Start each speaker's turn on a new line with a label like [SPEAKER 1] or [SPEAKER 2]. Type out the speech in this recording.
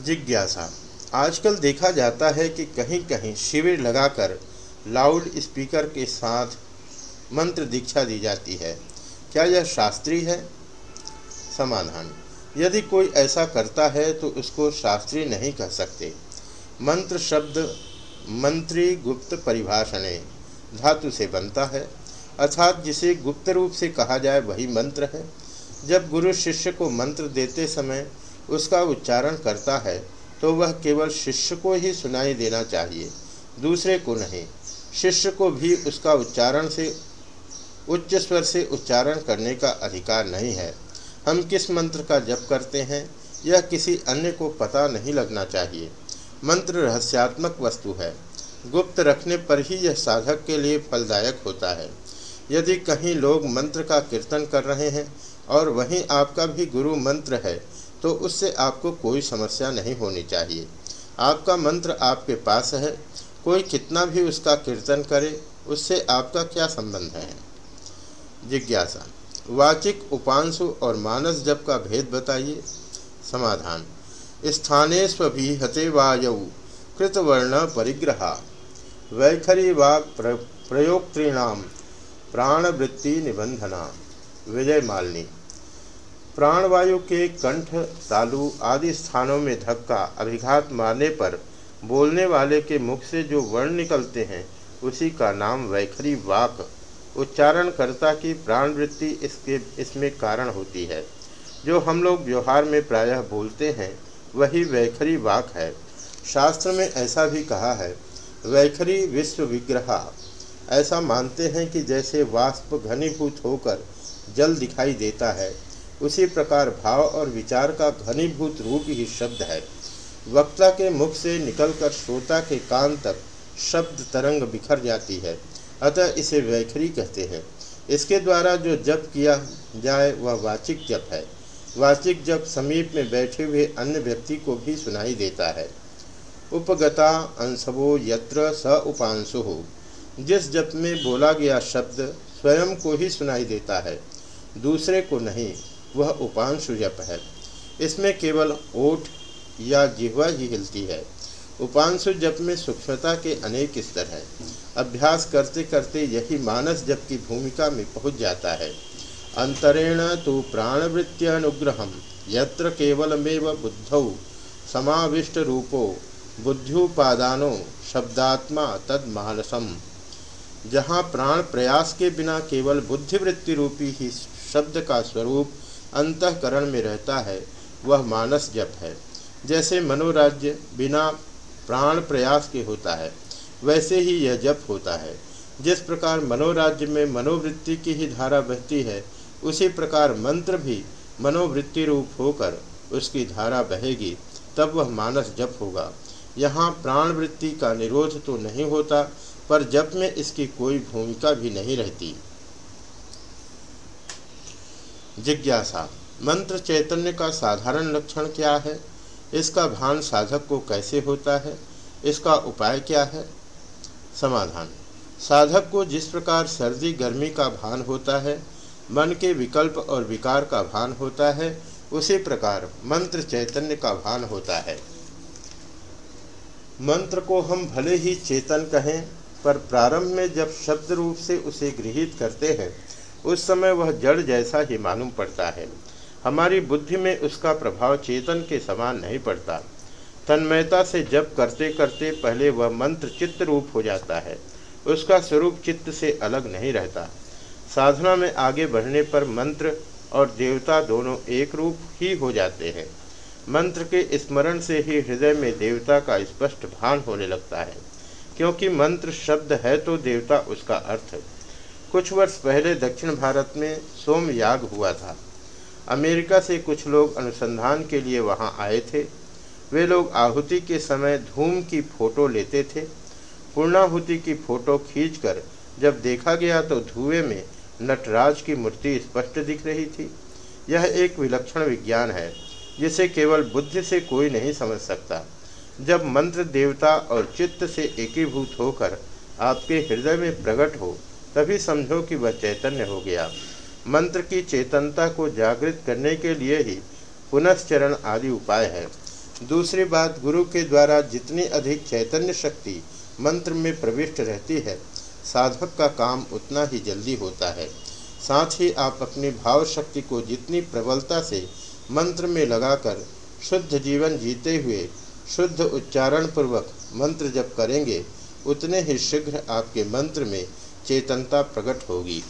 [SPEAKER 1] जिज्ञासा। आजकल देखा जाता है कि कहीं कहीं शिविर लगाकर लाउड स्पीकर के साथ मंत्र दीक्षा दी जाती है। क्या यह शास्त्रीय है? समाधान। यदि कोई ऐसा करता है तो उसको शास्त्रीय नहीं कह सकते। मंत्र शब्द मंत्री गुप्त परिभाषणे धातु से बनता है। अर्थात जिसे गुप्त रूप से कहा जाए, वही मंत्र है। जब गुरु शिष्य को मंत्र देते समय उसका उच्चारण करता है तो वह केवल शिष्य को ही सुनाई देना चाहिए, दूसरे को नहीं। शिष्य को भी उसका उच्चारण से, उच्च स्वर से उच्चारण करने का अधिकार नहीं है। हम किस मंत्र का जप करते हैं, यह किसी अन्य को पता नहीं लगना चाहिए। मंत्र रहस्यात्मक वस्तु है। गुप्त रखने पर ही यह साधक के लिए फलदायक होता है। यदि कहीं लोग मंत्र का कीर्तन कर रहे हैं, और वहीं आपका भी गुरु मंत्र है तो उससे आपको कोई समस्या नहीं होनी चाहिए। आपका मंत्र आपके पास है। कोई कितना भी उसका कीर्तन करे उससे आपका क्या संबंध है? जिज्ञासा। वाचिक उपांशु और मानस जप का भेद बताइए। समाधान। स्थाने स्वभी हते वायु कृतवर्ण परिग्रहा। वैखरी वाक प्र, प्रयोक्तृणाम प्राणवृत्ति निबंधना विजय मालनी। प्राणवायु के कंठ, तालु आदि स्थानों में धक्का, अभिघात मारने पर बोलने वाले के मुख से जो वर्ण निकलते हैं, उसी का नाम वैखरी वाक, उच्चारणकर्ता की प्राणवृत्ति इसके, इसमें कारण होती है। जो हम लोग व्यवहार में प्रायः बोलते हैं, वही वैखरी वाक है। शास्त्र में ऐसा भी कहा है, वैखरी विश्व विग्रहा ऐसा मानते हैं कि जैसे वाष्प घनीभूत होकर जल दिखाई देता है उसी प्रकार भाव और विचार का घनीभूत रूप ही शब्द है। वक्ता के मुख से निकलकर श्रोता के कान तक शब्द तरंग बिखर जाती है, अतः इसे वैखरी कहते हैं। इसके द्वारा जो जप किया जाए, वह वाचिक जप है। वाचिक जप समीप में बैठे हुए अन्य व्यक्ति को भी सुनाई देता है। उपगता अंशवो यत्र स उपांशु। हो जिस जप में बोला गया शब्द स्वयं को ही सुनाई देता है, दूसरे को नहीं। वह उपांशु जप है इसमें केवल ओठ या जिह्वा ही हिलती है। उपांशु जप में सूक्ष्मता के अनेक स्तर हैं। अभ्यास करते करते यही मानस जप की भूमिका में पहुँच जाता है। अंतरेण तो प्राणवृत्त्यनुग्रह यत्र केवलमेव बुद्धौ समाविष्ट रूपो, बुद्ध्युपादानो शब्दात्मा तद मानसम। जहाँ प्राण प्रयास के बिना केवल बुद्धिवृत्ति रूपी ही शब्द का स्वरूप अंतकरण में रहता है, वह मानस जप है। जैसे मनोराज्य बिना प्राण प्रयास के होता है, वैसे ही यह जप होता है। जिस प्रकार मनोराज्य में मनोवृत्ति की ही धारा बहती है, उसी प्रकार मंत्र भी मनोवृत्ति रूप होकर उसकी धारा बहेगी, तब वह मानस जप होगा। यहाँ प्राणवृत्ति का निरोध तो नहीं होता, पर जप में इसकी कोई भूमिका भी नहीं रहती। जिज्ञासा। मंत्र चैतन्य का साधारण लक्षण क्या है? इसका भान साधक को कैसे होता है? इसका उपाय क्या है? समाधान। साधक को जिस प्रकार सर्दी, गर्मी का भान होता है, मन के विकल्प और विकार का भान होता है, उसी प्रकार मंत्र चैतन्य का भान होता है। मंत्र को हम भले ही चेतन कहें, पर प्रारंभ में जब शब्द रूप से उसे गृहित करते हैं उस समय वह जड़ जैसा ही मालूम पड़ता है। हमारी बुद्धि में उसका प्रभाव चेतन के समान नहीं पड़ता। तन्मयता से जप करते करते पहले वह मंत्र चित्त रूप हो जाता है। उसका स्वरूप चित्त से अलग नहीं रहता। साधना में आगे बढ़ने पर मंत्र और देवता दोनों एक रूप ही हो जाते हैं। मंत्र के स्मरण से ही हृदय में देवता का स्पष्ट भान होने लगता है। क्योंकि मंत्र शब्द है तो देवता उसका अर्थ कुछ वर्ष पहले दक्षिण भारत में सोम याग हुआ था। अमेरिका से कुछ लोग अनुसंधान के लिए वहाँ आए थे। वे लोग आहुति के समय धूम की फ़ोटो लेते थे। पूर्णाहुति की फ़ोटो खींचकर जब देखा गया तो धुएँ में नटराज की मूर्ति स्पष्ट दिख रही थी। यह एक विलक्षण विज्ञान है, जिसे केवल बुद्धि से कोई नहीं समझ सकता। जब मंत्र देवता और चित्त से एकीभूत होकर आपके हृदय में प्रकट हो तभी समझो कि वह चैतन्य हो गया। मंत्र की चेतनता को जागृत करने के लिए ही पुनश्चरण आदि उपाय है। दूसरी बात, गुरु के द्वारा जितनी अधिक चैतन्य शक्ति मंत्र में प्रविष्ट रहती है, साधक का काम उतना ही जल्दी होता है। साथ ही आप अपनी भाव शक्ति को जितनी प्रबलता से मंत्र में लगाकर शुद्ध जीवन जीते हुए शुद्ध उच्चारण पूर्वक मंत्र जप करेंगे, उतने ही शीघ्र आपके मंत्र में चेतनता प्रकट होगी।